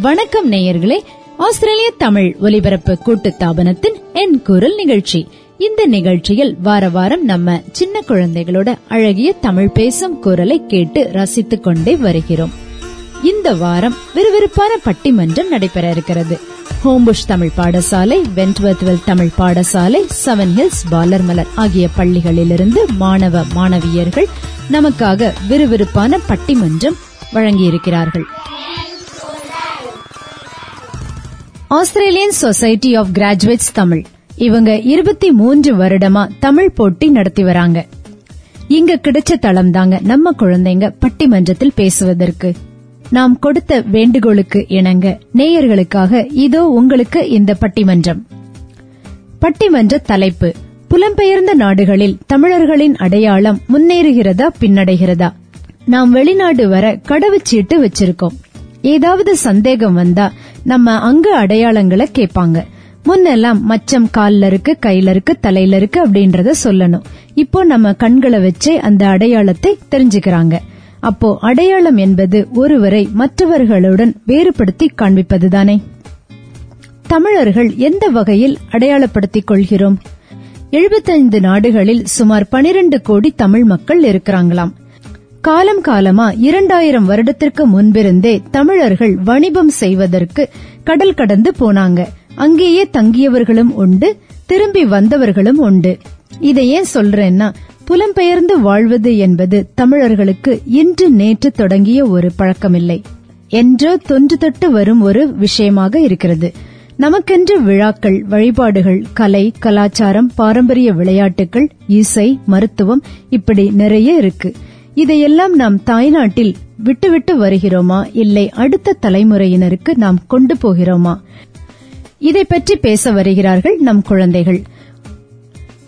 வணக்கம் நேயர்களே. ஆஸ்திரேலிய தமிழ் ஒலிபரப்பு கூட்டுத்தாபனத்தின் என் குரல் நிகழ்ச்சி. இந்த நிகழ்ச்சியில் வார வாரம் நம்ம சின்ன குழந்தைகளோட அழகிய தமிழ் பேசும் குரலை கேட்டு ரசித்துக் கொண்டே வருகிறோம். இந்த வாரம் விறுவிறுப்பான பட்டிமன்றம் நடைபெற இருக்கிறது. ஹோம்புஷ் தமிழ் பாடசாலை வென்ட்வர்த்வெல் தமிழ் பாடசாலை செவன் ஹில்ஸ் பாலர்மலர் ஆகிய பள்ளிகளிலிருந்து மாணவ மாணவியர்கள் நமக்காக விறுவிறுப்பான பட்டிமன்றம் வழங்கியிருக்கிறார்கள். Australian Society of Graduates Tamil. இவங்க இருபத்தி மூன்று வருடமா தமிழ் போட்டி நடத்தி வராங்க. இங்க கிடைச்ச தளம் தாங்க நம்ம குழந்தைங்க பட்டிமன்றத்தில் பேசுவதற்கு. நாம் கொடுத்த வேண்டுகோளுக்கு இணங்க நேயர்களுக்காக இதோ உங்களுக்கு இந்த பட்டிமன்றம். பட்டிமன்ற தலைப்பு புலம்பெயர்ந்த நாடுகளில் தமிழர்களின் அடையாளம் முன்னேறுகிறதா பின்னடைகிறதா? நாம் வெளிநாடு வர கடவுச்சீட்டு வச்சிருக்கோம். ஏதாவது சந்தேகம் வந்தா நம்ம அங்க அடையாளங்களை கேட்பாங்க. முன்னெல்லாம் மச்சம் கால்ல இருக்கு கையில இருக்கு தலையில இருக்கு அப்படின்றத சொல்லணும். இப்போ நம்ம கண்களை வச்சே அந்த அடையாளத்தை தெரிஞ்சுக்கிறாங்க. அப்போ அடையாளம் என்பது ஒருவரை மற்றவர்களுடன் வேறுபடுத்தி காண்பிப்பதுதானே? தமிழர்கள் எந்த வகையில் அடையாளப்படுத்திக் கொள்கிறோம்? எழுபத்தைந்து நாடுகளில் சுமார் பனிரெண்டு கோடி தமிழ் மக்கள் இருக்கிறாங்களாம். காலம் காலமா இரண்டாயிரம் வருடத்திற்கு முன்பிருந்தே தமிழர்கள் வணிபம் செய்வதற்கு கடல் கடந்து போனாங்க. அங்கேயே தங்கியவர்களும் உண்டு திரும்பி வந்தவர்களும் உண்டு. இதை ஏன் சொல்றேன்னா புலம்பெயர்ந்து வாழ்வது என்பது தமிழர்களுக்கு இன்று நேற்று தொடங்கிய ஒரு பழக்கமில்லை. என்றோ தொன்று தொட்டு வரும் ஒரு விஷயமாக இருக்கிறது. நமக்கென்று விழாக்கள் வழிபாடுகள் கலை கலாச்சாரம் பாரம்பரிய விளையாட்டுகள் இசை மருத்துவம் இப்படி நிறைய இருக்கு. இதையெல்லாம் நாம் தாய்நாட்டில் விட்டுவிட்டு வருகிறோமா? இல்லை அடுத்த தலைமுறையினருக்கு நாம் கொண்டு போகிறோமா? இதை பற்றி பேச வருகிறார்கள் நம் குழந்தைகள்.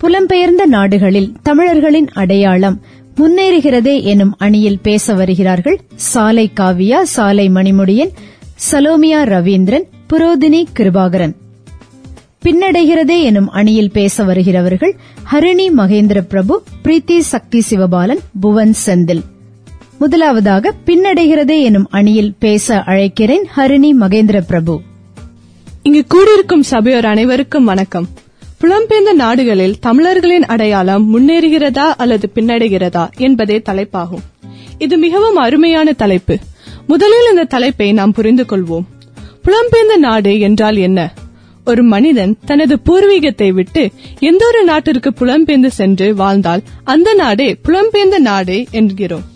புலம்பெயர்ந்த நாடுகளில் தமிழர்களின் அடையாளம் முன்னேறுகிறதே எனும் அணியில் பேச வருகிறார்கள் சாலை காவியா சாலை மணிமுடியன் சலோமியா ரவீந்திரன் புரோதினி கிருபாகரன். பின்னடைகிறதே எனும் அணியில் பேச வருகிறவர்கள் ஹரிணி மகேந்திர பிரபு பிரீத்தி சக்தி சிவபாலன் புவன் செந்தில். முதலாவதாக பின்னடைகிறதே எனும் அணியில் பேச அழைக்கிறேன் ஹரிணி மகேந்திர பிரபு. இங்கு கூடியிருக்கும் சபையோர் அனைவருக்கும் வணக்கம். புலம்பெயர்ந்த நாடுகளில் தமிழர்களின் அடையாளம் முன்னேறுகிறதா அல்லது பின்னடைகிறதா என்பதே தலைப்பாகும். இது மிகவும் அருமையான தலைப்பு. முதலில் இந்த தலைப்பை நாம் புரிந்து கொள்வோம். புலம்பெயர்ந்த நாடு என்றால் என்ன? ஒரு மனிதன் தனது பூர்வீகத்தை விட்டு எந்த ஒரு நாட்டிற்கு புலம்பெயர்ந்து சென்று வாழ்ந்தால் அந்த நாடே புலம்பெயர்ந்த நாடு என்கிறோம்.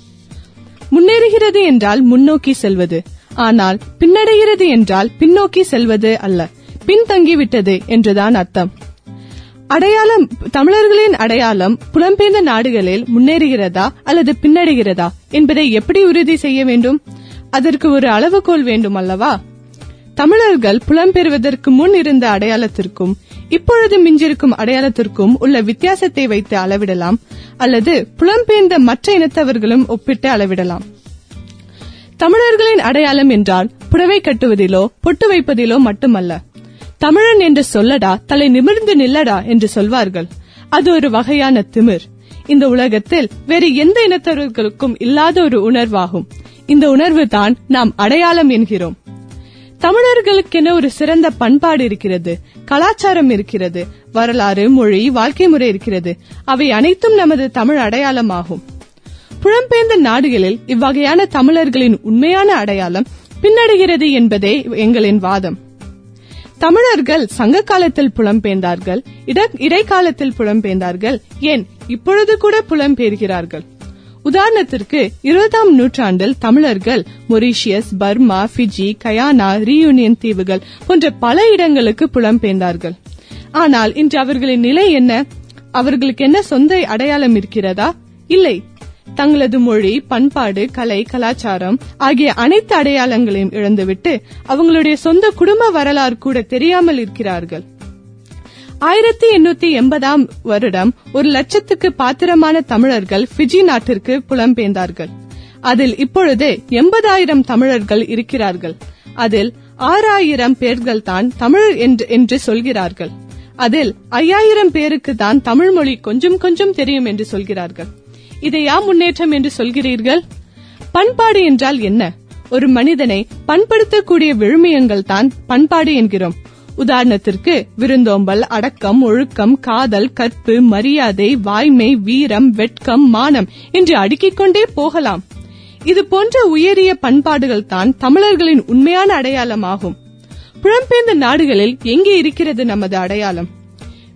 முன்னேறுகிறது என்றால் முன்னோக்கி செல்வது. ஆனால் பின்னடைகிறது என்றால் பின்னோக்கி செல்வது அல்ல. பின்தங்கிவிட்டது என்றுதான் அர்த்தம். அடையாளம் தமிழர்களின் அடையாளம் புலம்பெயர்ந்த நாடுகளில் முன்னேறுகிறதா அல்லது பின்னடைகிறதா என்பதை எப்படி உறுதி செய்ய வேண்டும்? அதற்கு ஒரு அளவுகோல் வேண்டும் அல்லவா? தமிழர்கள் புலம்பெறுவதற்கு முன் இருந்த அடையாளத்திற்கும் இப்பொழுது மிஞ்சிருக்கும் அடையாளத்திற்கும் உள்ள வித்தியாசத்தை வைத்து அளவிடலாம் அல்லது புலம்பெயர்ந்த மற்ற இனத்தவர்களும் ஒப்பிட்டு அளவிடலாம். தமிழர்களின் அடையாளம் என்றால் புடவை கட்டுவதிலோ பொட்டு வைப்பதிலோ மட்டுமல்ல. தமிழன் என்று சொல்லடா தலை நிமிர்ந்து நில்லடா என்று சொல்வார்கள். அது ஒரு வகையான திமிர். இந்த உலகத்தில் வேறு எந்த இனத்தவர்களுக்கும் இல்லாத ஒரு உணர்வாகும். இந்த உணர்வு தான் நாம் அடையாளம் என்கிறோம். தமிழர்களுக்கென ஒரு சிறந்த பண்பாடு இருக்கிறது. கலாச்சாரம் இருக்கிறது. வரலாறு மொழி வாழ்க்கை முறை இருக்கிறது. அவை அனைத்தும் நமது தமிழ் அடையாளமாகும். புலம்பெயர்ந்த நாடுகளில் இவ்வகையான தமிழர்களின் உண்மையான அடையாளம் பின்னடைகிறது என்பதே எங்களின் வாதம். தமிழர்கள் சங்க காலத்தில் புலம்பெயர்ந்தார்கள் இடைக்காலத்தில் புலம்பெயர்ந்தார்கள். ஏன்? இப்பொழுது கூட புலம்பெயர்கிறார்கள். உதாரணத்திற்கு இருபதாம் நூற்றாண்டில் தமிழர்கள் Mauritius Burma Fiji Guyana Reunion தீவுகள் போன்ற பல இடங்களுக்கு புலம்பெயர்ந்தார்கள். ஆனால் இன்று அவர்களின் நிலை என்ன? அவர்களுக்கு என்ன சொந்த அடையாளம் இருக்கிறதா? இல்லை. தங்களது மொழி பண்பாடு கலை கலாச்சாரம் ஆகிய அனைத்து அடையாளங்களையும் இழந்துவிட்டு அவங்களுடைய சொந்த குடும்ப வரலாறு கூட தெரியாமல் இருக்கிறார்கள். ஆயிரத்தி எண்ணூத்தி எண்பதாம் வருடம் ஒரு லட்சத்துக்கு பாத்திரமான தமிழர்கள் பிஜி நாட்டிற்கு புலம்பெயர்ந்தார்கள். அதில் இப்பொழுது எண்பதாயிரம் தமிழர்கள் இருக்கிறார்கள். அதில் ஆறாயிரம் பேர்கள் தான் தமிழ் என்று சொல்கிறார்கள். அதில் ஐயாயிரம் பேருக்கு தான் தமிழ் மொழி கொஞ்சம் கொஞ்சம் தெரியும் என்று சொல்கிறார்கள். இதையா முன்னேற்றம் என்று சொல்கிறீர்கள்? பண்பாடு என்றால் என்ன? ஒரு மனிதனை பண்படுத்தக்கூடிய விழுமியங்கள் தான் பண்பாடு என்கிறோம். உதாரணத்திற்கு விருந்தோம்பல் அடக்கம் ஒழுக்கம் காதல் கற்பு மரியாதை வாய்மை வீரம் வெட்கம் மானம் என்று அடுக்கிக் கொண்டே போகலாம். இது போன்ற உயரிய பண்பாடுகள் தான் தமிழர்களின் உண்மையான அடையாளமாகும். புலம்பெயர்ந்த நாடுகளில் எங்கே இருக்கிறது நமது அடையாளம்?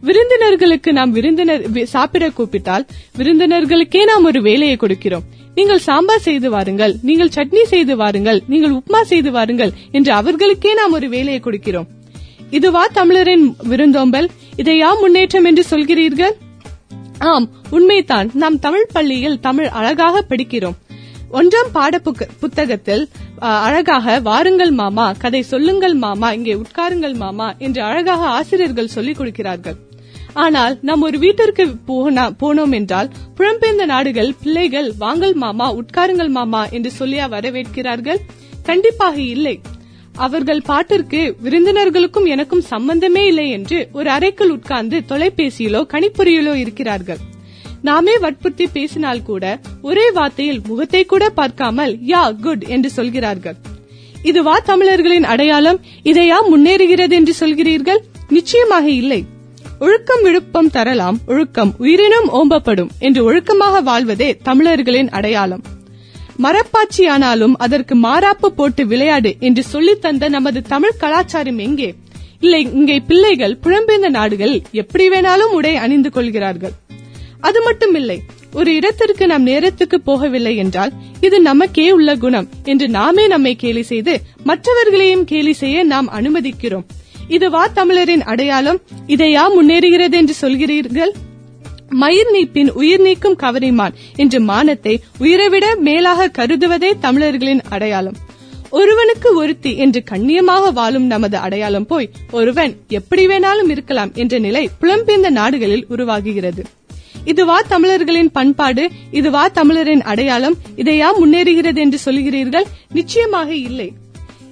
விருந்தினர்களுக்கு நாம் விருந்தினர் சாப்பிட கூப்பிட்டால் விருந்தினர்களுக்கே நாம் ஒரு வேலையை கொடுக்கிறோம். நீங்கள் சாம்பார் செய்து வாருங்கள் நீங்கள் சட்னி செய்து வாருங்கள் நீங்கள் உப்மா செய்து வாருங்கள் என்று அவர்களுக்கே நாம் ஒரு வேலையை கொடுக்கிறோம். இதுவா தமிழரின் விருந்தோம்பல்? இதையா முன்னேற்றம் என்று சொல்கிறீர்கள்? ஆம் உண்மைதான். நாம் தமிழ் பள்ளியில் தமிழ் அழகாக படிக்கிறோம். ஒன்றாம் பாட புத்தகத்தில் அழகாக வாருங்கள் மாமா கதை சொல்லுங்கள் மாமா இங்கே உட்காருங்கள் மாமா என்று அழகாக ஆசிரியர்கள் சொல்லிக் கொடுக்கிறார்கள். ஆனால் நாம் ஒரு வீட்டிற்கு போனோம் என்றால் புலம்பெயர்ந்த நாடுகள் பிள்ளைகள் வாங்கல் மாமா உட்காருங்கள் மாமா என்று சொல்லியா வரவேற்கிறார்கள்? கண்டிப்பாக இல்லை. அவர்கள் பாட்டிற்கு விருந்தினர்களுக்கும் எனக்கும் சம்பந்தமே இல்லை என்று ஒரு அறைக்குள் உட்கார்ந்து தொலைபேசியிலோ கணிப்பொறியிலோ இருக்கிறார்கள். நாமே வற்புறுத்தி பேசினால் கூட ஒரே வார்த்தையில் முகத்தை கூட பார்க்காமல் யா குட் என்று சொல்கிறார்கள். இதுவா தமிழர்களின் அடையாளம் இதையா முன்னேறுகிறது என்று சொல்கிறீர்கள்? நிச்சயமாக இல்லை. ஒழுக்கம் விழுப்பம் தரலாம் ஒழுக்கம் உயிரினும் ஓம்பப்படும் என்று ஒழுக்கமாக வாழ்வதே தமிழர்களின் அடையாளம். மரப்பாச்சியானாலும் அதற்கு மாறாப்பு போட்டு விளையாடு என்று சொல்லித் தந்த நமது தமிழ் கலாச்சாரம் எங்கே? இல்லை இங்கே பிள்ளைகள் புலம்பெயர்ந்த நாடுகள் எப்படி வேணாலும் உடை அணிந்து கொள்கிறார்கள். அது மட்டும் இல்லை ஒரு இடத்திற்கு நாம் நேரத்துக்கு போகவில்லை என்றால் இது நமக்கே உள்ள குணம் என்று நாமே நம்மை கேலி செய்து மற்றவர்களையும் கேலி செய்ய நாம் அனுமதிக்கிறோம். இதுவா தமிழரின் அடையாளம்? இதையா முன்னேறுகிறது என்று சொல்கிறீர்கள்? மயிர் நீப்பின் உயிர் நீக்கும் கவரிமான் என்று மானத்தை உயிரைவிட மேலாக கருதுவதே தமிழர்களின் அடையாளம். ஒருவனுக்கு ஒருத்தி என்று கண்ணியமாக வாழும் நமது அடையாளம் போய் ஒருவன் எப்படி வேணாலும் இருக்கலாம் என்ற நிலை புலம்பெயர்ந்த நாடுகளில் உருவாகுகிறது. இதுவா தமிழர்களின் பண்பாடு இதுவா தமிழரின் அடையாளம் இதையா முன்னேறுகிறது என்று சொல்கிறீர்கள்? நிச்சயமாக இல்லை.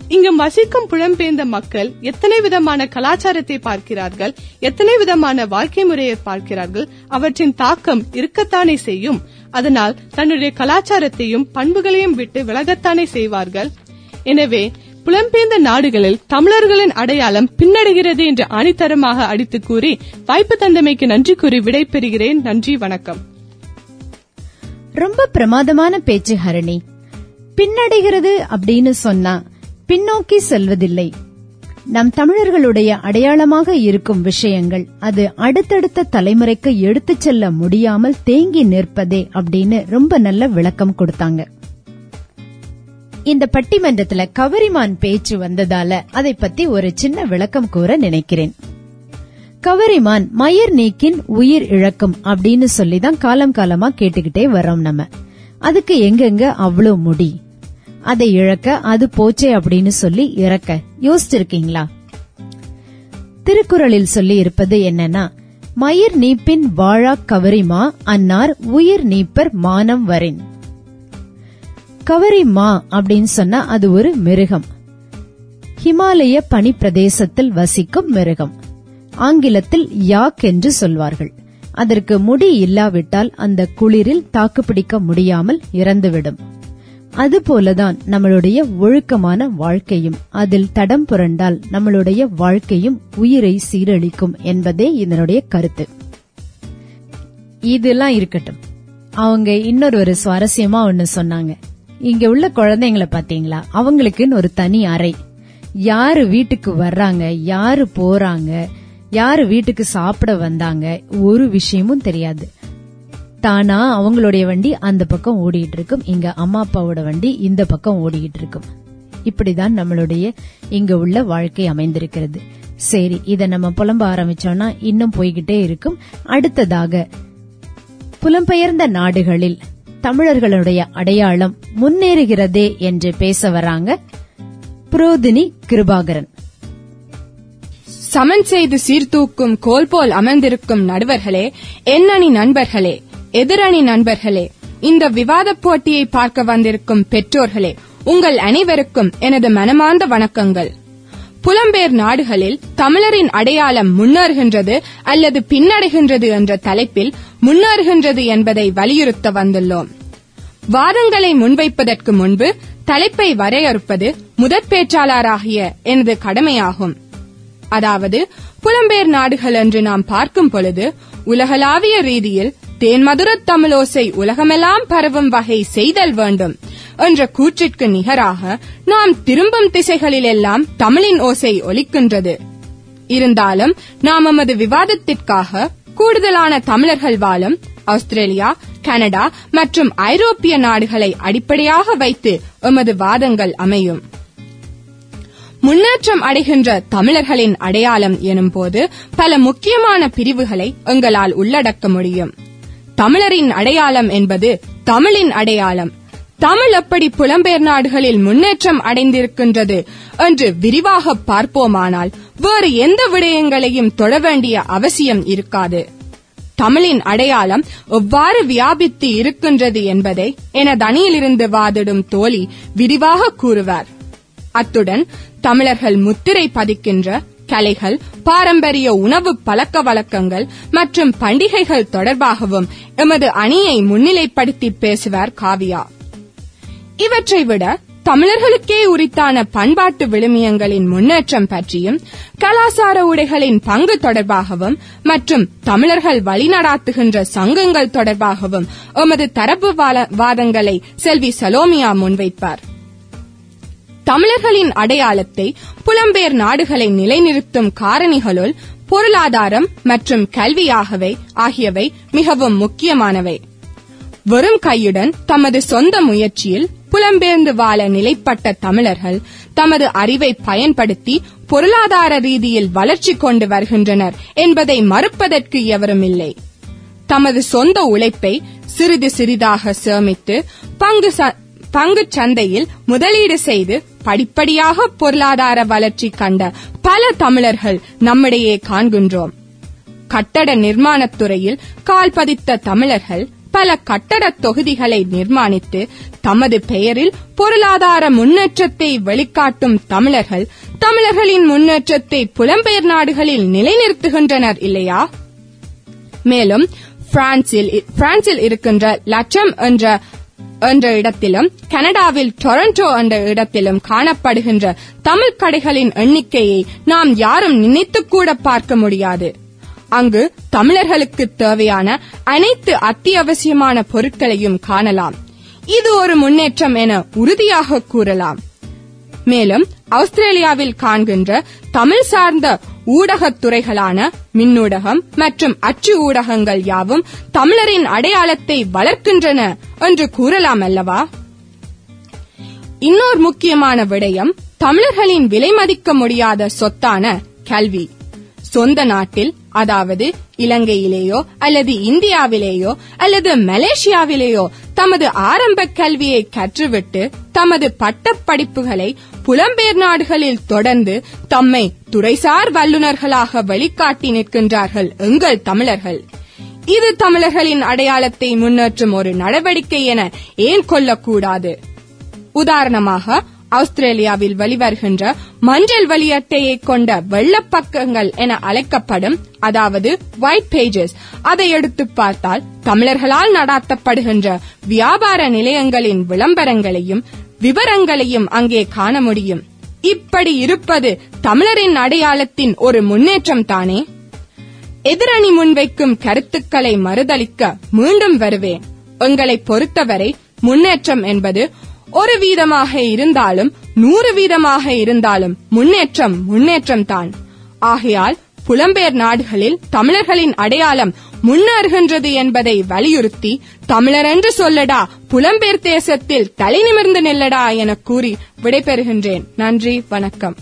இங்கு வசிக்கும் புலம்பெயர்ந்த மக்கள் எத்தனை விதமான கலாச்சாரத்தை பார்க்கிறார்கள் எத்தனை விதமான வாழ்க்கை முறையை பார்க்கிறார்கள் அவற்றின் தாக்கம் இருக்கத்தானே செய்யும் அதனால் தன்னுடைய கலாச்சாரத்தையும் பண்புகளையும் விட்டு விலகத்தானே செய்வார்கள். எனவே புலம்பெயர்ந்த நாடுகளில் தமிழர்களின் அடையாளம் பின்னடைகிறது என்று ஆணித்தரமாக அடித்து கூறி வாய்ப்பு தந்தமைக்கு நன்றி கூறி விடைபெறுகிறேன். நன்றி வணக்கம். ரொம்ப பிரமாதமான பேச்சு ஹரணி. பின்னடைகிறது அப்படின்னு சொன்னா பின்னோக்கி செல்வதில்லை. நம் தமிழர்களுடைய அடையாளமாக இருக்கும் விஷயங்கள் அது அடுத்தடுத்த தலைமுறைக்கு எடுத்துச் செல்ல முடியாமல் தேங்கி நிற்பதே அப்படின்னு ரொம்ப நல்ல விளக்கம் கொடுத்தாங்க. இந்த பட்டிமன்றத்துல கவரிமான் பேச்சு வந்ததால அதை பத்தி ஒரு சின்ன விளக்கம் கூற நினைக்கிறேன். கவரிமான் மயிர் நீக்கின் உயிர் இழக்கும் அப்படின்னு சொல்லி தான் காலம் காலமா கேட்டுக்கிட்டே வரோம் நம்ம. அதுக்கு எங்கெங்க அவ்வளோ முடி? அதை இழக்க அது போச்சே அப்படின்னு சொல்லி இறக்க. யோசிச்சிருக்கீங்களா? திருக்குறளில் சொல்லி இருப்பது என்னன்னா மயிர் நீப்பின் வாழா கவரிமா அன்னார் உயிர் நீப்பர் மானம் வரின். கவரிமா அப்படின்னு சொன்னா அது ஒரு மிருகம். ஹிமாலய பனி பிரதேசத்தில் வசிக்கும் மிருகம். ஆங்கிலத்தில் யாக் என்று சொல்வார்கள். அதற்கு முடி இல்லாவிட்டால் அந்த குளிரில் தாக்குப்பிடிக்க முடியாமல் இறந்துவிடும். அதுபோலதான் நம்மளுடைய ஒழுக்கமான வாழ்க்கையும் அதில் தடம் புரண்டால் நம்மளுடைய வாழ்க்கையும் உயிரை சீரழிக்கும் என்பதே இதனுடைய கருத்து. இதெல்லாம் இருக்கட்டும். அவங்க இன்னொரு ஒரு சுவாரஸ்யமா ஒன்னு சொன்னாங்க. இங்க உள்ள குழந்தைங்களை பாத்தீங்களா? அவங்களுக்குன்னு ஒரு தனி அறை. யாரு வீட்டுக்கு வர்றாங்க யாரு போறாங்க யாரு வீட்டுக்கு சாப்பிட வந்தாங்க ஒரு விஷயமும் தெரியாது. தானா அவங்களுடைய வண்டி அந்த பக்கம் ஓடிட்டு இருக்கும் இங்க அம்மா அப்பாவோட வண்டி இந்த பக்கம் ஓடிட்டு இருக்கும் இப்படிதான் நம்மளுடைய இங்க உள்ள வாழ்க்கை அமைந்திருக்கிறது. சரி இத நம்ம புலம்ப ஆரம்பிச்சோம்னா இன்னும் போய்கிட்டே இருக்கும். அடுத்ததாக புலம்பெயர்ந்த நாடுகளில் தமிழர்களுடைய அடையாளம் முன்னேறுகிறதே என்று பேச வராங்க புரோதினி கிருபாகரன். சமன் செய்து சீர்தூக்கும் கோல் போல் அமர்ந்திருக்கும் நடுவர்களே எண்ணணி நண்பர்களே எதிரணி நண்பர்களே இந்த விவாத போட்டியை பார்க்க வந்திருக்கும் பெற்றோர்களே உங்கள் அனைவருக்கும் எனது மனமார்ந்த வணக்கங்கள். புலம்பெயர் நாடுகளில் தமிழரின் அடையாளம் முன்னேறுகின்றது அல்லது பின்னடைகின்றது என்ற தலைப்பில் முன்னேறுகின்றது என்பதை வலியுறுத்த வந்துள்ளோம். வாதங்களை முன்வைப்பதற்கு முன்பு தலைப்பை வரையறுப்பது முதற் பேச்சாளராகிய எனது கடமையாகும். அதாவது புலம்பெயர் நாடுகள் என்று நாம் பார்க்கும் பொழுது உலகளாவிய ரீதியில் தேன்மதுரத் தமிழோசை உலகமெல்லாம் பரவும் வகை செய்தல் வேண்டும். என்ற கூற்றிற்கு நிகராக நாம் திரும்பும் திசைகளிலெல்லாம் தமிழின் ஓசை ஒலிக்கின்றது. இருந்தாலும் நாம் எமது விவாதத்திற்காக கூடுதலான தமிழர்கள் வாழும் ஆஸ்திரேலியா கனடா மற்றும் ஐரோப்பிய நாடுகளை அடிப்படையாக வைத்து எமது வாதங்கள் அமையும். முன்னேற்றம் அடைகின்ற தமிழர்களின் அடையாளம் எனும்போது பல முக்கியமான பிரிவுகளை எங்களால் உள்ளடக்க முடியும். தமிழரின் அடையாளம் என்பது தமிழின் அடையாளம். தமிழ் எப்படி புலம்பெயர் நாடுகளில் முன்னேற்றம் அடைந்திருக்கின்றது என்று விரிவாக பார்ப்போமானால் வேறு எந்த விடயங்களையும் தொட வேண்டிய அவசியம் இருக்காது. தமிழின் அடையாளம் எவ்வாறு வியாபித்து இருக்கின்றது என்பதை என தனியிலிருந்து வாதிடும் தோழி விரிவாக கூறுவார். அத்துடன் தமிழர்கள் முத்திரை பதிக்கின்ற கலைகள் பாரம்பரிய உணவு பழக்க வழக்கங்கள் மற்றும் பண்டிகைகள் தொடர்பாகவும் எமது அணியை முன்னிலைப்படுத்தி பேசுவார் காவியா. இவற்றை விட தமிழர்களுக்கே உரித்தான பண்பாட்டு விழுமியங்களின் முன்னேற்றம் பற்றியும் கலாசார உடைகளின் பங்கு தொடர்பாகவும் மற்றும் தமிழர்கள் வழிநடாத்துகின்ற சங்கங்கள் தொடர்பாகவும் எமது தரப்பு வாதங்களை செல்வி சலோமியா முன்வைப்பார். தமிழர்களின் அடையாளத்தை புலம்பெயர் நாடுகளை நிலைநிறுத்தும் காரணிகளுள் பொருளாதாரம் மற்றும் கல்வியாகவே ஆகியவை மிகவும் முக்கியமானவை. வெறும் கையுடன் தமது சொந்த முயற்சியில் புலம்பெயர்ந்து வாழ நிலைப்பட்ட தமிழர்கள் தமது அறிவை பயன்படுத்தி பொருளாதார ரீதியில் வளர்ச்சி கொண்டு வருகின்றனர் என்பதை மறுப்பதற்கு எவரும் இல்லை. தமது சொந்த உழைப்பை சிறிது சிறிதாக சேமித்து பங்கு பங்கு சந்தையில் முதலீடு செய்து படிப்படியாக பொருளாதார வளர்ச்சி கண்ட பல தமிழர்கள் நம்மிடையே காண்கின்றோம். கட்டட நிர்மாணத் துறையில் கால் பதித்த தமிழர்கள் பல கட்டட தொகுதிகளை நிர்மாணித்து தமது பெயரில் பொருளாதார முன்னேற்றத்தை வெளிக்காட்டும் தமிழர்கள் தமிழர்களின் முன்னேற்றத்தை புலம்பெயர் நாடுகளில் நிலைநிறுத்துகின்றனர் இல்லையா? மேலும் பிரான்சில் பிரான்சில் இருக்கின்ற லட்சம் என்ற என்ற இடத்திலும் கனடாவில் டொரண்டோ என்ற இடத்திலும் காணப்படுகின்ற தமிழ் கடைகளின் எண்ணிக்கையை நாம் யாரும் நினைத்துக்கூட பார்க்க முடியாது. அங்கு தமிழர்களுக்கு தேவையான அனைத்து அத்தியாவசியமான பொருட்களையும் காணலாம். இது ஒரு முன்னேற்றம் என உறுதியாக கூறலாம். மேலும் ஆஸ்திரேலியாவில் காண்கின்ற தமிழ் சார்ந்த ஊடகத் துறைகளான மின்னூடகம் மற்றும் அச்சு ஊடகங்கள் யாவும் தமிழரின் அடையாளத்தை வளர்க்கின்றன என்று கூறலாம் அல்லவா? இன்னொரு முக்கியமான விடயம் தமிழர்களின் விலை மதிக்க முடியாத சொத்தான கல்வி. சொந்த நாட்டில் அதாவது இலங்கையிலேயோ அல்லது இந்தியாவிலேயோ அல்லது மலேசியாவிலேயோ தமது ஆரம்ப கல்வியை கற்றுவிட்டு தமது பட்டப்படிப்புகளை புலம்பெயர் நாடுகளில் தொடர்ந்து தம்மை துறைசார் வல்லுநர்களாக வெளிக்காட்டி நிற்கின்றார்கள் எங்கள் தமிழர்கள். இது தமிழர்களின் அடையாளத்தை முன்னேற்றும் ஒரு நடவடிக்கை என ஏன் கொள்ளக்கூடாது? உதாரணமாக ஆஸ்திரேலியாவில் வெளிவருகின்ற மஞ்சள் வழி அட்டையை கொண்ட வெள்ளப்பக்கங்கள் என அழைக்கப்படும் அதாவது ஒயிட் பேஜஸ் அதை எடுத்து பார்த்தால் தமிழர்களால் நடாத்தப்படுகின்ற வியாபார நிலையங்களின் விளம்பரங்களையும் விவரங்களையும் அங்கே காண முடியும். இப்படி இருப்பது தமிழரின் அடையாளத்தின் ஒரு முன்னேற்றம் தானே? எதிரணி முன்வைக்கும் கருத்துக்களை மறுதளிக்க மீண்டும் வருவேன். உங்களை பொறுத்தவரை முன்னேற்றம் என்பது ஒரு வீதமாக இருந்தாலும் நூறு வீதமாக இருந்தாலும் முன்னேற்றம் முன்னேற்றம் தான் ஆகையால் புலம்பெயர் நாடுகளில் தமிழர்களின் அடையாளம் முன்னேறுகின்றது என்பதை வலியுறுத்தி தமிழர் என்று சொல்லடா புலம்பெயர் தேசத்தில் தலை நிமிர்ந்து நில்லடா என கூறி விடைபெறுகின்றேன். நன்றி வணக்கம்.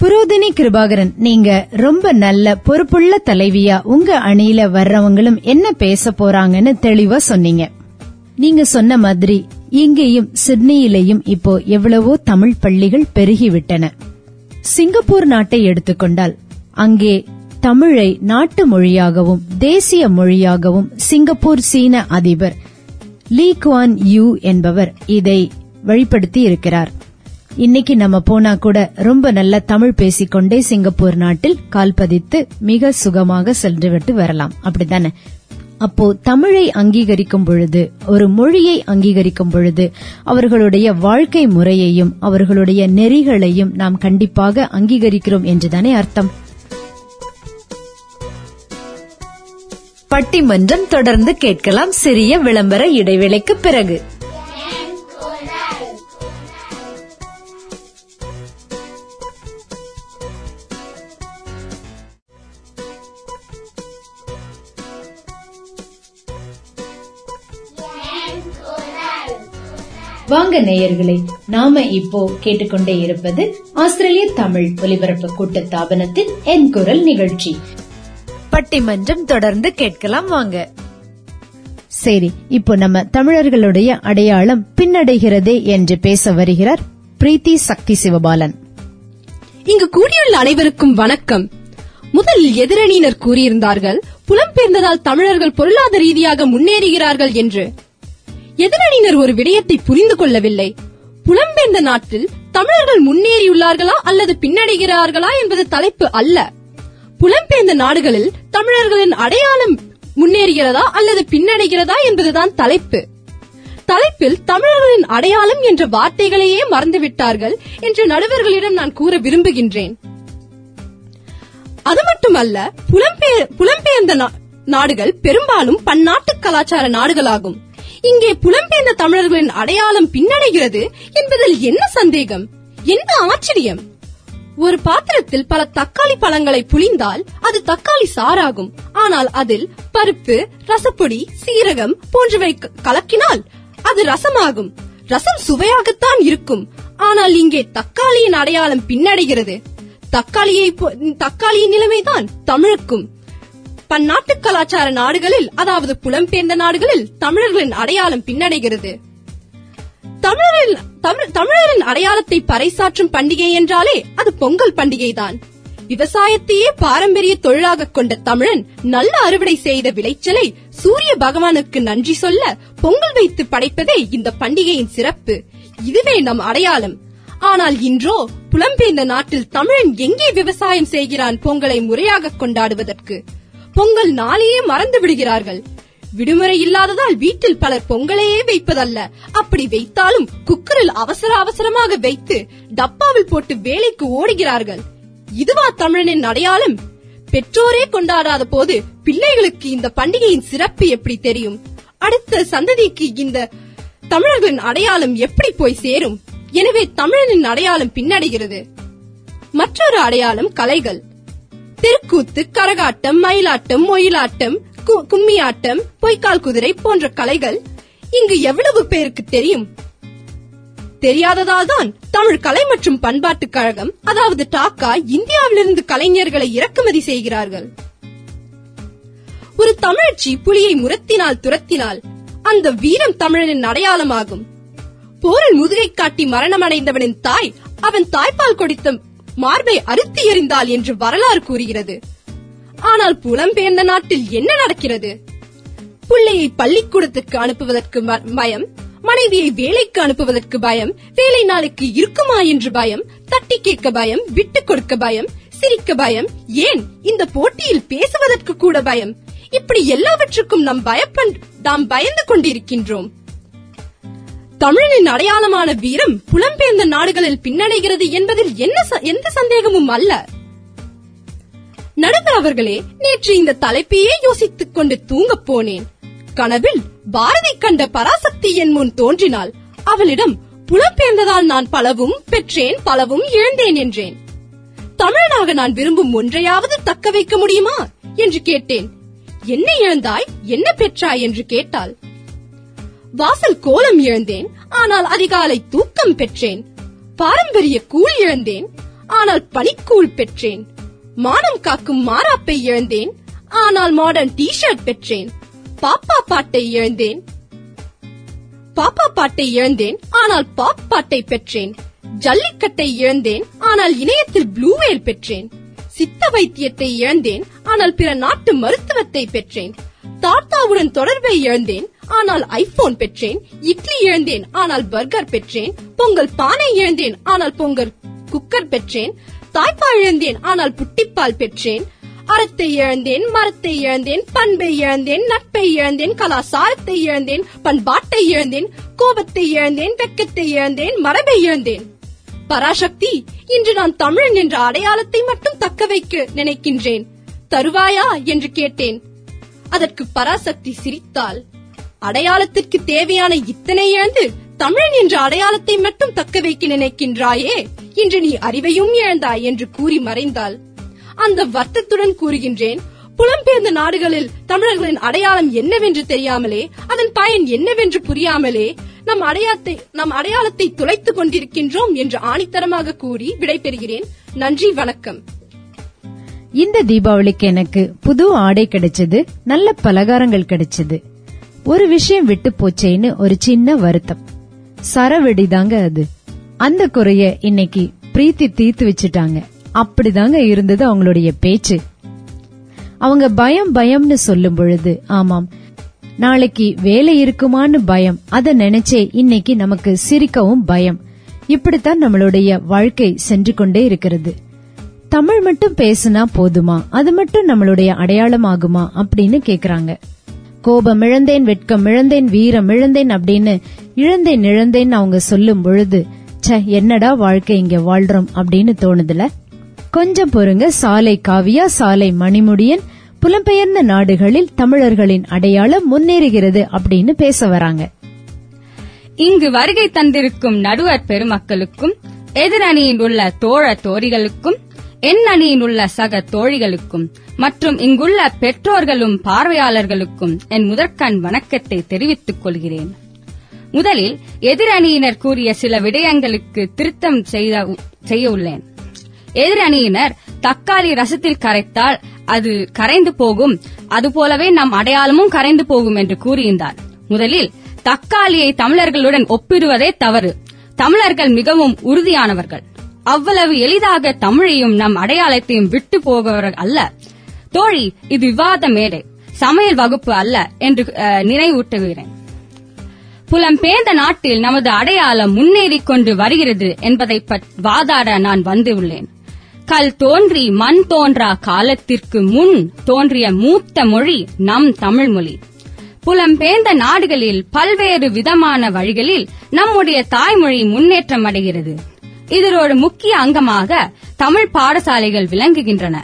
புரோதினி கிருபாகரன் நீங்க ரொம்ப நல்ல பொறுப்புள்ள தலைவியா உங்க அணியில வர்றவங்களும் என்ன பேச போறாங்கன்னு தெளிவா சொன்னீங்க. நீங்க சொன்ன மாதிரி இங்கேயும் சிட்னியிலேயும் இப்போ எவ்வளவோ தமிழ் பள்ளிகள் பெருகிவிட்டன. சிங்கப்பூர் நாட்டை எடுத்துக்கொண்டால் அங்கே தமிழை நாட்டு மொழியாகவும் தேசிய மொழியாகவும் சிங்கப்பூர் சீன அதிபர் லீ குவான் யூ என்பவர் இதை வெளிப்படுத்தி இருக்கிறார் இன்னைக்கு நம்ம போனா கூட ரொம்ப நல்ல தமிழ் பேசிக்கொண்டே சிங்கப்பூர் நாட்டில் கால் பதித்து மிக சுகமாக சென்றுவிட்டு வரலாம். அப்படித்தானே? அப்போ தமிழை அங்கீகரிக்கும் பொழுது ஒரு மொழியை அங்கீகரிக்கும் பொழுது அவர்களுடைய வாழ்க்கை முறையையும் அவர்களுடைய நெறிகளையும் நாம் கண்டிப்பாக அங்கீகரிக்கிறோம் என்றுதானே அர்த்தம்? பட்டிமன்றம் தொடர்ந்து கேட்கலாம் சிறிய விளம்பர இடைவேளைக்கு பிறகு. வாங்க நேயர்களே நாம இப்போ கேட்டுக்கொண்டே இருப்பது ஆஸ்திரேலிய தமிழ் ஒலிபரப்பு கூட்டத்தாபனத்தின் என் குரல் நிகழ்ச்சி. பட்டிமன்றம் தொடர்ந்து கேட்கலாம் வாங்க. சரி இப்போ நம்ம தமிழர்களுடைய அடையாளம் பின்னடைகிறதே என்று பேச வருகிறார் பிரீத்தி சக்தி சிவபாலன். இங்கு கூடியுள்ள அனைவருக்கும் வணக்கம். முதலில் எதிரணியினர் கூறியிருந்தார்கள் புலம்பெயர்ந்ததால் தமிழர்கள் பொருளாதார ரீதியாக முன்னேறுகிறார்கள் என்று. எதிரணியினர் ஒரு விடயத்தை புரிந்து கொள்ளவில்லை. புலம்பெயர்ந்த நாட்டில் தமிழர்கள் முன்னேறியுள்ளார்களா அல்லது பின்னடைகிறார்களா என்பது தலைப்பு அல்ல. புலம்பெயர்ந்த நாடுகளில் தமிழர்களின் அடையாளம் முன்னேறுகிறதா அல்லது பின்னடைகிறதா என்பதுதான் தலைப்பு. தலைப்பில் தமிழர்களின் அடையாளம் என்ற வார்த்தைகளையே மறந்துவிட்டார்கள் என்று நடுவர்களிடம் நான் கூற விரும்புகின்றேன். அது மட்டுமல்ல புலம்பெயர் புலம்பெயர்ந்த நா- நாடுகள் பெரும்பாலும் பன்னாட்டு கலாச்சார நாடுகளாகும். இங்கே புலம்பெயர்ந்த தமிழர்களின் அடையாளம் பின்னடைகிறது என்பதில் என்ன சந்தேகம்? என்ன ஆச்சரியம்? ஒரு பாத்திரத்தில் பல தக்காளி பழங்களை புளிந்தால் அது தக்காளி சாறாகும். ஆனால் அதில் பருப்பு ரசப்பொடி சீரகம் போன்றவை க- கலக்கினால் அது ரசமாகும். ரசம் சுவையாகத்தான் இருக்கும். ஆனால் இங்கே தக்காளியின் அடையாளம் பின்னடைகிறது. தக்காளியை தக்காளியின் நிலைமைதான் தமிழுக்கும். பன்னாட்டு கலாச்சார நாடுகளில் அதாவது புலம்பெயர்ந்த நாடுகளில் தமிழர்களின் அடையாளம் பின்னடைகிறது. தமிழரில் தமிழ்- தமிழரின் அடையாளத்தை பறைசாற்றும் பண்டிகை என்றாலே அது பொங்கல் பண்டிகைதான். விவசாயத்தையே பாரம்பரிய தொழிலாக கொண்ட தமிழன் நல்ல அறுவடை செய்த விளைச்சலை சூரிய பகவானுக்கு நன்றி சொல்ல பொங்கல் வைத்து படைப்பதே இந்த பண்டிகையின் சிறப்பு. இதுவே நம் அடையாளம். ஆனால் இன்றோ புலம்பெயர்ந்த நாட்டில் தமிழன் எங்கே விவசாயம் செய்கிறான் பொங்கலை முறையாக கொண்டாடுவதற்கு? பொங்கல் நாளையே மறந்து விடுகிறார்கள். விடுமுறை இல்லாததால் வீட்டில் பலர் பொங்கலையே வைப்பதல்ல. அப்படி வைத்தாலும் குக்கரில் அவசர அவசரமாக வைத்து டப்பாவில் போட்டு வேலைக்கு ஓடுகிறார்கள். இதுவா தமிழனின் அடையாளம்? பெற்றோரே கொண்டாடாத போது பிள்ளைகளுக்கு இந்த பண்டிகையின் சிறப்பு எப்படி தெரியும்? அடுத்த சந்ததிக்கு இந்த தமிழர்களின் அடையாளம் எப்படி போய் சேரும்? எனவே தமிழனின் அடையாளம் பின்னடைகிறது. மற்றொரு அடையாளம் கலைகள். தெருக்கூத்து கரகாட்டம் மயிலாட்டம் ஒயிலாட்டம் கு- கும்மியாட்டம் பொய்க்கால் குதிரை போன்ற கலைகள் இங்கு எவ்வளவு பேருக்கு தெரியும்? தெரியாததால் தான் தமிழ் கலை மற்றும் பண்பாட்டுக் கழகம் அதாவது டாக்கா இந்தியாவிலிருந்து கலைஞர்களை இறக்குமதி செய்கிறார்கள். ஒரு தமிழச்சி புலியை முரத்தினால் துரத்தினால் அந்த வீரம் தமிழனின் அடையாளமாகும். போரில் முதுகை காட்டி மரணமடைந்தவனின் தாய் அவன் தாய்ப்பால் கொடித்த மார்பை அறுத்து எறிந்தாள் என்று வரலாறு கூறுகிறது. ஆனால் புலம்பெயர்ந்த நாட்டில் என்ன நடக்கிறது? பிள்ளையை பள்ளிக்கூடத்துக்கு அனுப்புவதற்கு பயம் மனைவியை வேலைக்கு அனுப்புவதற்கு பயம் வேலை நாளுக்கு இருக்குமா என்று பயம் தட்டி கேட்க பயம் விட்டு கொடுக்க பயம் சிரிக்க பயம் ஏன் இந்த போட்டியில் பேசுவதற்கு கூட பயம்? இப்படி எல்லாவற்றுக்கும் நாம் பயப்பன் நாம் பயந்து கொண்டிருக்கின்றோம். தமிழனின் அடையாளமான வீரம் புலம்பெயர்ந்த நாடுகளில் பின்னடைகிறது என்பதில் என்ன ச- எந்த சந்தேகமும் அல்ல. நடுவர் அவர்களே நேற்று இந்த தலைப்பையே யோசித்துக் கொண்டு தூங்கப் போனேன். கனவில் பாரதி கண்ட பராசக்தி என் முன் தோன்றினால் அவளிடம் புலம்பெயர்ந்ததால் நான் பலவும் பெற்றேன் பலவும் இழந்தேன் என்றேன். தமிழனாக நான் விரும்பும் ஒன்றையாவது தக்க வைக்க முடியுமா என்று கேட்டேன். என்ன இழந்தாய்? என்ன பெற்றாய்? என்று கேட்டாள். வாசல் கோலம் இழந்தேன் ஆனால் அதிகாலை தூக்கம் பெற்றேன். பாரம்பரிய கூழ் இழந்தேன் ஆனால் பனிக்கூழ் பெற்றேன். மானம் காக்கும் மாறாப்பை இழந்தேன். ஆனால் மாடர்ன் டி ஷர்ட் பெற்றேன். பாப்பா பாட்டை இழந்தேன். பாப்பா பாட்டை இழந்தேன். ஆனால் பாப் பாட்டை பெற்றேன். ஜல்லிக்கட்டை இழந்தேன். ஆனால் இணையத்தில் ப்ளூவேல் பெற்றேன். சித்த வைத்தியத்தை இழந்தேன். ஆனால் பிற நாட்டு மருத்துவத்தை பெற்றேன். தாத்தாவுடன் தொடர்பை இழந்தேன். ஆனால் ஐபோன் பெற்றேன். இட்லி இழந்தேன். ஆனால் பர்கர் பெற்றேன். பொங்கல் பானை இழந்தேன். ஆனால் பொங்கல் குக்கர் பெற்றேன். தாய்ப்பால் இழந்தேன் ஆனால் புட்டிப்பால் பெற்றேன். அறத்தை இழந்தேன் மரத்தை இழந்தேன் பண்பை இழந்தேன் நட்பை இழந்தேன் கலாசாரத்தை இழந்தேன் பண்பாட்டை இழந்தேன் கோபத்தை இழந்தேன் வெக்கத்தை இழந்தேன் மரபை இழந்தேன். பராசக்தி இன்று நான் தமிழன் என்ற அடையாளத்தை மட்டும் தக்க வைக்க நினைக்கின்றேன். தருவாயா என்று கேட்டேன். அதற்கு பராசக்தி சிரித்தாள். அடையாளத்திற்கு தேவையான இத்தனை இழந்து தமிழன் என்ற அடையாளத்தை மட்டும் தக்க வைக்க நினைக்கின்றாயே? இன்று நீ அறிவையும் இழந்தாய் என்று கூறி மறைந்தாள். அந்த வருத்தத்துடன் கூறுகின்றேன் புலம்பெயர்ந்த நாடுகளில் தமிழர்களின் அடையாளம் என்னவென்று தெரியாமலே அதன் பயன் என்னவென்று புரியாமலே நம் அடையாளத்தை நம் அடையாளத்தை துளைத்துக் கொண்டிருக்கின்றோம் என்று ஆணித்தரமாக கூறி விடைபெறுகிறேன். நன்றி வணக்கம். இந்த தீபாவளிக்கு எனக்கு புது ஆடை கிடைச்சது நல்ல பலகாரங்கள் கிடைச்சது. ஒரு விஷயம் விட்டு போச்சேன்னு ஒரு சின்ன வருத்தம். சரவெடி தாங்க அது. அந்த குறைய இன்னைக்கு பிரீத்தி தீர்த்து வச்சுட்டாங்க. அப்படிதாங்க இருந்தது அவங்களுடைய பேச்சு. அவங்க பயம் பயம்னு சொல்லும் பொழுது ஆமாம் நாளைக்கு வேலை இருக்குமான்னு பயம் அத நினைச்சே இன்னைக்கு நமக்கு சிரிக்கவும் பயம். இப்படித்தான் நம்மளுடைய வாழ்க்கை சென்று கொண்டே இருக்கிறது. தமிழ் மட்டும் பேசுனா போதுமா? அது மட்டும் நம்மளுடைய அடையாளம் ஆகுமா அப்படின்னு கேக்குறாங்க. கோபம் இழந்தேன் வெட்கம் இழந்தேன் வீரம் இழந்தேன் அப்படின்னு இழந்தேன் இழந்தேன் அவங்க சொல்லும் பொழுது ச என்னடா வாழ்க்கை இங்க வாழ்றோம் அப்படின்னு தோணுதுல? கொஞ்சம் பொறுங்க சாலை காவியா சாலை மணிமுடியன் புலம்பெயர்ந்த நாடுகளில் தமிழர்களின் அடையாளம் முன்னேறுகிறது அப்படின்னு பேச வராங்க. இங்கு வருகை தந்திருக்கும் நடுவர் பெருமக்களுக்கும் எதிரணியில் உள்ள தோழ தோழிகளுக்கும் என் அணியில் உள்ள சக தோழிகளுக்கும் மற்றும் இங்குள்ள பெற்றோர்களும் பார்வையாளர்களுக்கும் என் முதற்கண் வணக்கத்தை தெரிவித்துக் கொள்கிறேன். முதலில் எதிரணியினர் கூறிய சில விடயங்களுக்கு திருத்தம் செய்த- செய்ய உள்ளேன். எதிரணியினர் தக்காளி ரசத்தில் கரைத்தால் அது கரைந்து போகும் அதுபோலவே நம் அடையாளமும் கரைந்து போகும் என்று கூறியிருந்தார். முதலில் தக்காளியை தமிழர்களுடன் ஒப்பிடுவதே தவறு. தமிழர்கள் மிகவும் உறுதியானவர்கள். அவ்வளவு எளிதாக தமிழையும் நம் அடையாளத்தையும் விட்டு போபவர்கள் அல்ல. தோழி இது விவாத மேடை. சமையல் வகுப்பு அல்ல என்று அஹ், நினைவூட்டுகிறேன். புலம்பெயர்ந்த நாட்டில் நமது அடையாளம் முன்னேறிக் கொண்டு வருகிறது என்பதை வாதாட நான் வந்துள்ளேன். கல் தோன்றி மண் தோன்றா காலத்திற்கு முன் தோன்றிய மூத்த மொழி நம் தமிழ் மொழி. புலம்பெயர்ந்த நாடுகளில் பல்வேறு விதமான வழிகளில் நம்முடைய தாய்மொழி முன்னேற்றம் அடைகிறது. இதில் ஒரு முக்கிய அங்கமாக தமிழ் பாடசாலைகள் விளங்குகின்றன.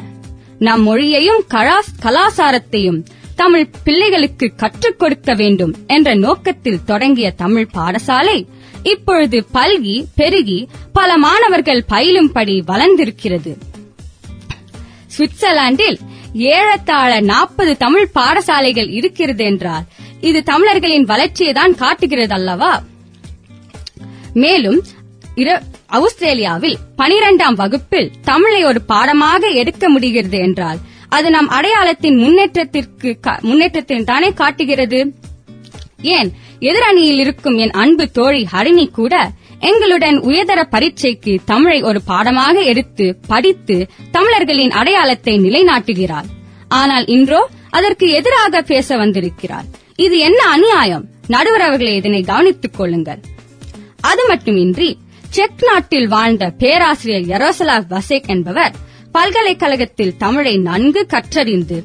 நம் மொழியையும் கலாஸ்- கலாசாரத்தையும் தமிழ் பிள்ளைகளுக்கு கற்றுக் கொடுக்க வேண்டும் என்ற நோக்கத்தில் தொடங்கிய தமிழ் பாடசாலை இப்பொழுது பல்கி பெருகி பல மாணவர்கள் பயிலும்படி வளர்ந்திருக்கிறது. சுவிட்சர்லாந்தில் ஏறத்தாழ நாற்பது தமிழ் பாடசாலைகள் இருக்கிறது என்றால் இது தமிழர்களின் வளர்ச்சியை தான் காட்டுகிறது அல்லவா மேலும் அவுஸ்திரேலியாவில் ஆஸ்திரேலியாவில் பனிரெண்டாம் வகுப்பில் தமிழை ஒரு பாடமாக எடுக்க முடிகிறது என்றால் அது நம் அடையாளத்தின் முன்னேற்றத்திற்கு கா- முன்னேற்றத்தின் தானே காட்டுகிறது? ஏன் எதிரணியில் இருக்கும் என் அன்பு தோழி ஹரிணி கூட எங்களுடன் உயர்தர பரீட்சைக்கு தமிழை ஒரு பாடமாக எடுத்து படித்து தமிழர்களின் அடையாளத்தை நிலைநாட்டுகிறார் ஆனால் இன்றோ அதற்கு எதிராக பேச வந்திருக்கிறார் இது என்ன அநியாயம்? நடுவர் அவர்களை இதனை கவனித்துக் கொள்ளுங்கள். அது மட்டுமின்றி செக் நாட்டில் வாழ்ந்த பேராசிரியர் யரோசலாவ் வசேக் என்பவர் பல்கலைக்கழகத்தில் தமிழை நன்கு கற்றறிந்து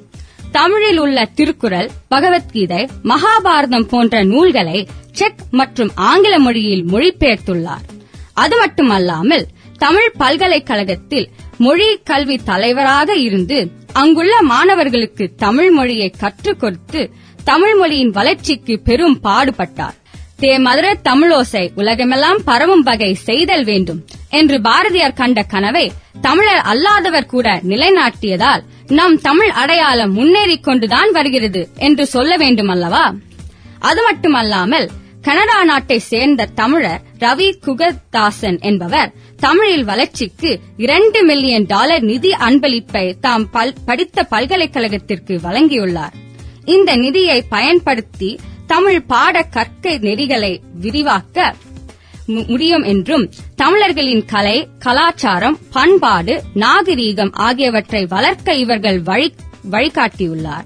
தமிழில் உள்ள திருக்குறள் பகவத்கீதை மகாபாரதம் போன்ற நூல்களை செக் மற்றும் ஆங்கில மொழியில் மொழிபெயர்த்துள்ளார். அது மட்டுமல்லாமல் தமிழ் பல்கலைக்கழகத்தில் மொழி கல்வி தலைவராக இருந்து அங்குள்ள மாணவர்களுக்கு தமிழ் மொழியை கற்றுக் கொடுத்து தமிழ் மொழியின் வளர்ச்சிக்கு பெரும் பாடுபட்டார். தே மதுர தமிழோசை உலகமெல்லாம் பரவும் வகை செய்தல் வேண்டும் என்று பாரதியார் கண்ட கனவை தமிழர் அல்லாதவர் கூட நிலைநாட்டியதால் நம் தமிழ் அடையாளம் முன்னேறிக் கொண்டுதான் வருகிறது என்று சொல்ல வேண்டும் அல்லவா அது மட்டுமல்லாமல் கனடா நாட்டை சேர்ந்த தமிழர் ரவி குகதாசன் என்பவர் தமிழில் வளர்ச்சிக்கு இரண்டு மில்லியன் டாலர் நிதி அன்பளிப்பை தாம் பல்- படித்த பல்கலைக்கழகத்திற்கு வழங்கியுள்ளார். இந்த நிதியை பயன்படுத்தி தமிழ் பாட கற்கை நெறிகளை விரிவாக்க மு- முடியும் என்றும் தமிழர்களின் கலை கலாச்சாரம் பண்பாடு நாகரீகம் ஆகியவற்றை வளர்க்க இவர்கள் வழி வழிகாட்டியுள்ளார்.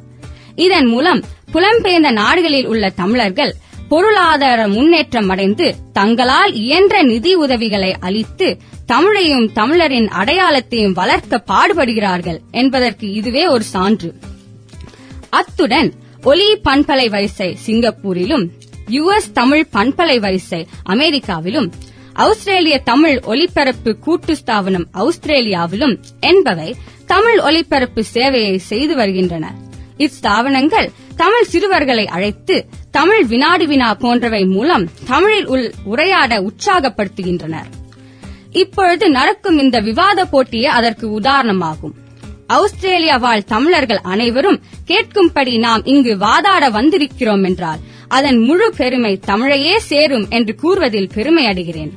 இதன் மூலம் புலம்பெயர்ந்த நாடுகளில் உள்ள தமிழர்கள் பொருளாதார முன்னேற்றம் அடைந்து தங்களால் இயன்ற நிதி உதவிகளை அளித்து தமிழையும் தமிழரின் அடையாளத்தையும் வளர்க்க பாடுபடுகிறார்கள் என்பதற்கு இதுவே ஒரு சான்று. அத்துடன் ஒலி பண்பலை வரிசை சிங்கப்பூரிலும் யுஎஸ் தமிழ் பண்பலை வரிசை அமெரிக்காவிலும் ஆஸ்திரேலிய தமிழ் ஒலிபரப்பு கூட்டு ஸ்தாபனம் ஆஸ்திரேலியாவிலும் என்பவை தமிழ் ஒலிபரப்பு சேவையை செய்து வருகின்றன. இஸ்தாபனங்கள் தமிழ் சிறுவர்களை அழைத்து தமிழ் வினாடி வினா போன்றவை மூலம் தமிழில் உள் உரையாட உற்சாகப்படுத்துகின்றனர். இப்பொழுது நடக்கும் இந்த விவாத போட்டியே அதற்கு உதாரணமாகும். ஆஸ்திரேலியா வாழ் தமிழர்கள் அனைவரும் கேட்கும்படி நாம் இங்கு வாதாட வந்திருக்கிறோம் என்றால் அதன் முழு பெருமை தமிழையே சேரும் என்று கூறுவதில் பெருமை அடைகிறேன்.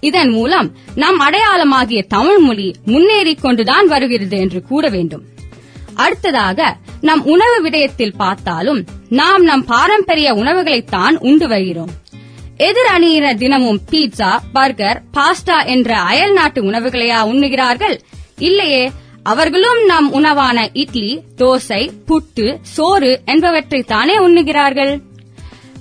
இதன் மூலம் நம் அடையாளமாகிய தமிழ் மொழி முன்னேறிக் கொண்டுதான் வருகிறது என்று கூற வேண்டும். அடுத்ததாக நம் உணவு விடயத்தில் பார்த்தாலும் நாம் நம் பாரம்பரிய உணவுகளைத்தான் உண்டு வருகிறோம். எதிர் அணியினர் தினமும் பீட்சா பர்கர் பாஸ்டா என்ற அயல் நாட்டு உணவுகளையா உண்ணுகிறார்கள்? இல்லையே அவர்களும் நம் உணவான இட்லி தோசை புட்டு சோறு என்பவற்றை தானே உண்ணுகிறார்கள்.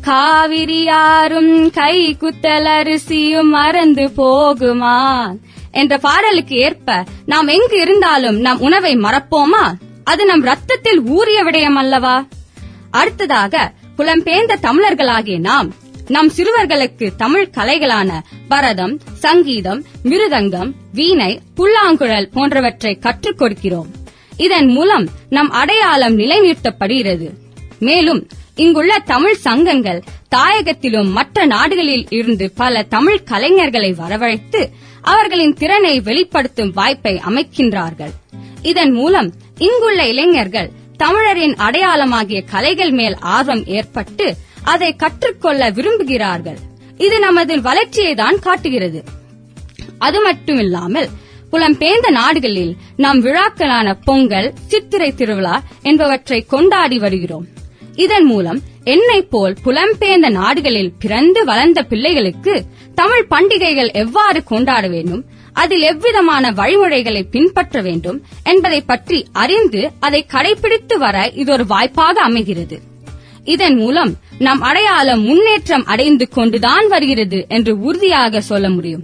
காவிரியாரும் கை குத்தல் அரிசியும் மறந்து போகுமா? என்ற பாடலுக்கு ஏற்ப நாம் எங்கு இருந்தாலும் நம் உணவை மறப்போமா? அது நம் ரத்தத்தில் ஊறிய விடயம் அல்லவா? அடுத்ததாக புலம்பெயர்ந்த தமிழர்களாகிய நாம் நம் சிறுவர்களுக்கு தமிழ் கலைகளான பரதம் சங்கீதம் மிருதங்கம் வீணை புல்லாங்குழல் போன்றவற்றை கற்றுக் கொடுக்கிறோம். இதன் மூலம் நம் அடையாளம் நிலைநிறுத்தப்படுகிறது. மேலும் இங்குள்ள தமிழ் சங்கங்கள் தாயகத்திலும் மற்ற நாடுகளில் இருந்து பல தமிழ் கலைஞர்களை வரவழைத்து அவர்களின் திறனை வெளிப்படுத்தும் வாய்ப்பை அமைக்கின்றார்கள். இதன் மூலம் இங்குள்ள இளைஞர்கள் தமிழரின் அடையாளமாகிய கலைகள் மேல் ஆர்வம் ஏற்பட்டு அதை கற்றுக்கொள்ள விரும்புகிறார்கள். இது நமது வளர்ச்சியை தான் காட்டுகிறது. அது மட்டுமில்லாமல் புலம்பெயர்ந்த நாடுகளில் நம் விழாக்களான பொங்கல் சித்திரை திருவிழா என்பவற்றை கொண்டாடி வருகிறோம். இதன் மூலம் என்னை போல் புலம்பெயர்ந்த நாடுகளில் பிறந்து வளர்ந்த பிள்ளைகளுக்கு தமிழ் பண்டிகைகள் எவ்வாறு கொண்டாட வேண்டும் அதில் எவ்விதமான வழிமுறைகளை பின்பற்ற வேண்டும் என்பதை பற்றி அறிந்து அதை கடைபிடித்து வர இது ஒரு வாய்ப்பாக அமைகிறது. இதன் மூலம் நம் அடையாளம் முன்னேற்றம் அடைந்து கொண்டுதான் வருகிறது என்று உறுதியாக சொல்ல முடியும்.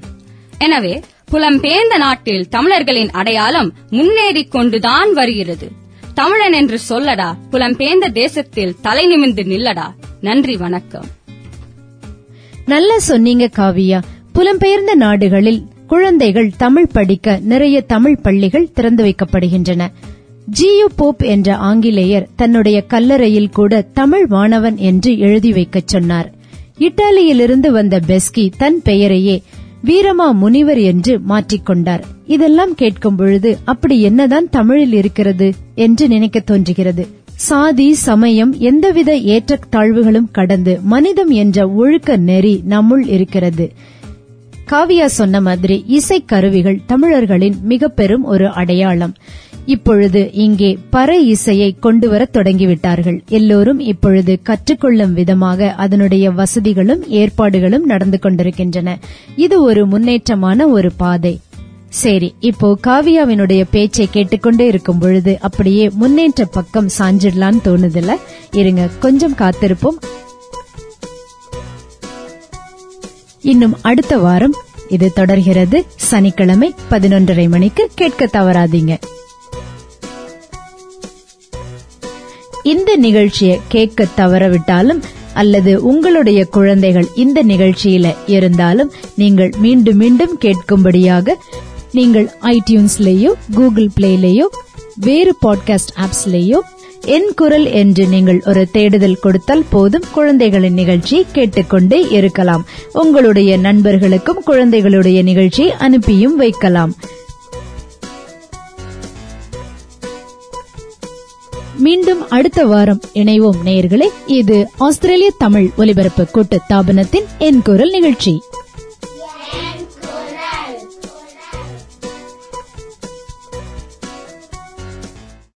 எனவே புலம்பெயர்ந்த நாட்டில் தமிழர்களின் அடையாளம் முன்னேறிக் கொண்டுதான் வருகிறது. தமிழன் என்று சொல்லடா புலம்பெயர்ந்த தேசத்தில் தலை நிமிந்து நில்லடா. நன்றி வணக்கம். நல்லா சொன்னீங்க காவியா. புலம்பெயர்ந்த நாடுகளில் குழந்தைகள் தமிழ் படிக்க நிறைய தமிழ் பள்ளிகள் திறந்து வைக்கப்படுகின்றன. ஜியு போப் என்ற ஆங்கிலேயர் தன்னுடைய கல்லறையில் கூட தமிழ் மாணவன் என்று எழுதி வைக்கச் சொன்னார். இத்தாலியிலிருந்து வந்த பெஸ்கி தன் பெயரையே வீரமா முனிவர் என்று மாற்றிக்கொண்டார் இதெல்லாம் கேட்கும் பொழுது அப்படி என்னதான் தமிழில் இருக்கிறது என்று நினைக்க தோன்றுகிறது. சாதி சமயம் எந்தவித ஏற்றத்தாழ்வுகளும் கடந்து மனிதம் என்ற ஒழுக்க நெறி நம்முள் இருக்கிறது. காவியா சொன்ன மாதிரி இசைக்கருவிகள் தமிழர்களின் மிக பெரும் ஒரு அடையாளம். இப்பொழுது இங்கே பற இசையை கொண்டு வர தொடங்கிவிட்டார்கள். எல்லோரும் இப்பொழுது கற்றுக்கொள்ளும் விதமாக அதனுடைய வசதிகளும் ஏற்பாடுகளும் நடந்து கொண்டிருக்கின்றன. இது ஒரு முன்னேற்றமான ஒரு பாதை. சரி இப்போ காவியாவினுடைய பேச்சை கேட்டுக்கொண்டே இருக்கும் பொழுது அப்படியே முன்னேற்ற பக்கம் சாஞ்சிடலான்னு தோணுதுல? இருங்க கொஞ்சம் காத்திருப்போம். இன்னும் அடுத்த வாரம் இது தொடர்கிறது. சனிக்கிழமை பதினொன்றரை மணிக்கு கேட்க தவறாதீங்க. இந்த நிகழ்ச்சியை கேட்க தவறவிட்டாலும் அல்லது உங்களுடைய குழந்தைகள் இந்த நிகழ்ச்சியில இருந்தாலும் நீங்கள் மீண்டும் மீண்டும் கேட்கும்படியாக நீங்கள் ஐடியூன்ஸ்லேயோ கூகுள் பிளேலேயோ வேறு பாட்காஸ்ட் ஆப்ஸ்லேயோ என் குரல் என்று நீங்கள் ஒரு தேடுதல் கொடுத்தால் போதும். குழந்தைகளின் நிகழ்ச்சியை கேட்டுக்கொண்டே இருக்கலாம். உங்களுடைய நண்பர்களுக்கும் குழந்தைகளுடைய நிகழ்ச்சியை அனுப்பியும் வைக்கலாம். மீண்டும் அடுத்த வாரம் இணைவோம் நேயர்களே. இது ஆஸ்திரேலிய தமிழ் ஒலிபரப்பு கூட்டு தாபனத்தின் என் குரல் நிகழ்ச்சி.